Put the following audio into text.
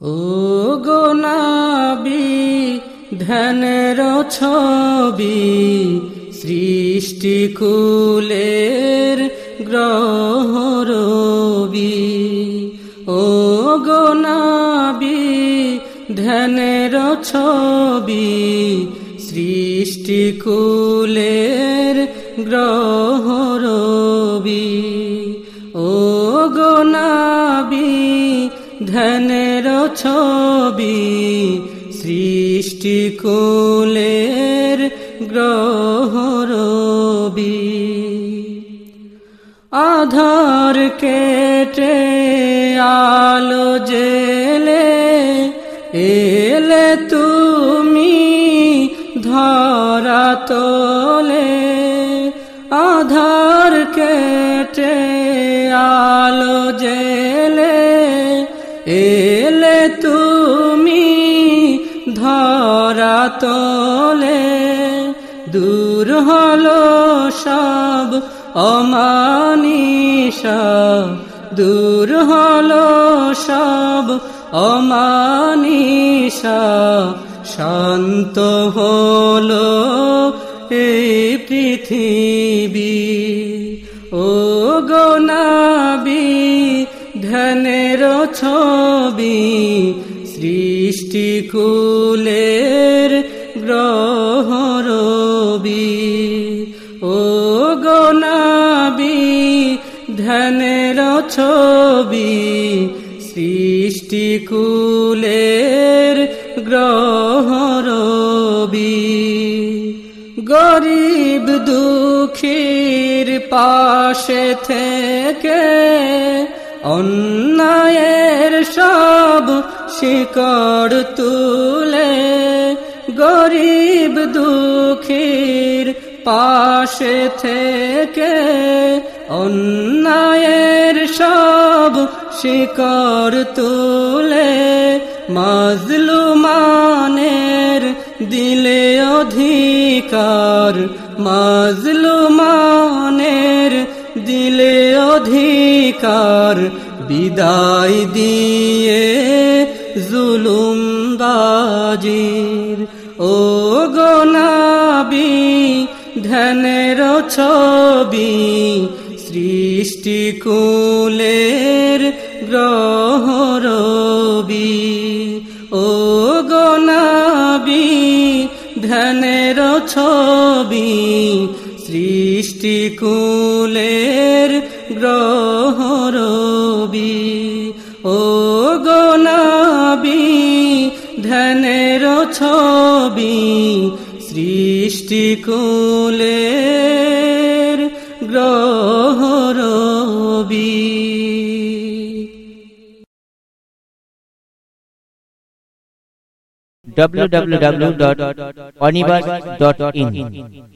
ও গো নাবি, ধ্যানের ছবি সৃষ্টি কুলের গ্রহ রবি। ও গো নাবি, ধ্যানের ছবি সৃষ্টি কুলের গ্রহ রবি। ধ্যানের ছবি গ্রহ রবি। আধার কেটে আলো জেলে এলে তুমি ধরা তোলে। আধার কেটে তুমি ধরা তোলে, দূর হলো সব অমানিসা দূর হলো সব অমানিসা শান্ত হলো এই পৃথিবী। ও গোনাবি ধ্যানের ছবি সৃষ্টি কুলের গ্রহ রবি। ও গোনাবি ধ্যানের ছবি সৃষ্টি কুলের গ্রহ রবি। গরিব দুঃখীর পাশে থেকে অন্যায়ের সব শিকড় তুলে গরিব দুঃখীর পাশে থেকে অন্যায়ের সব শিকড় তুলে মাজলুমানের দিলে অধিকার, মাজলুমানের দিলে অধিকার বিদায় দিয়ে জুলুম বাজির ও গোনাবি ধ্যানের ছবি, সৃষ্টি কুলের গ্রহ রবি। ও গোনাবি ধ্যানের ছবি, সৃষ্টি কুলের গ্রহ রবি। ও গোনাবি ধ্যানের ছবি সৃষ্টি কুলের গ্রহ রবি। www.onibus.in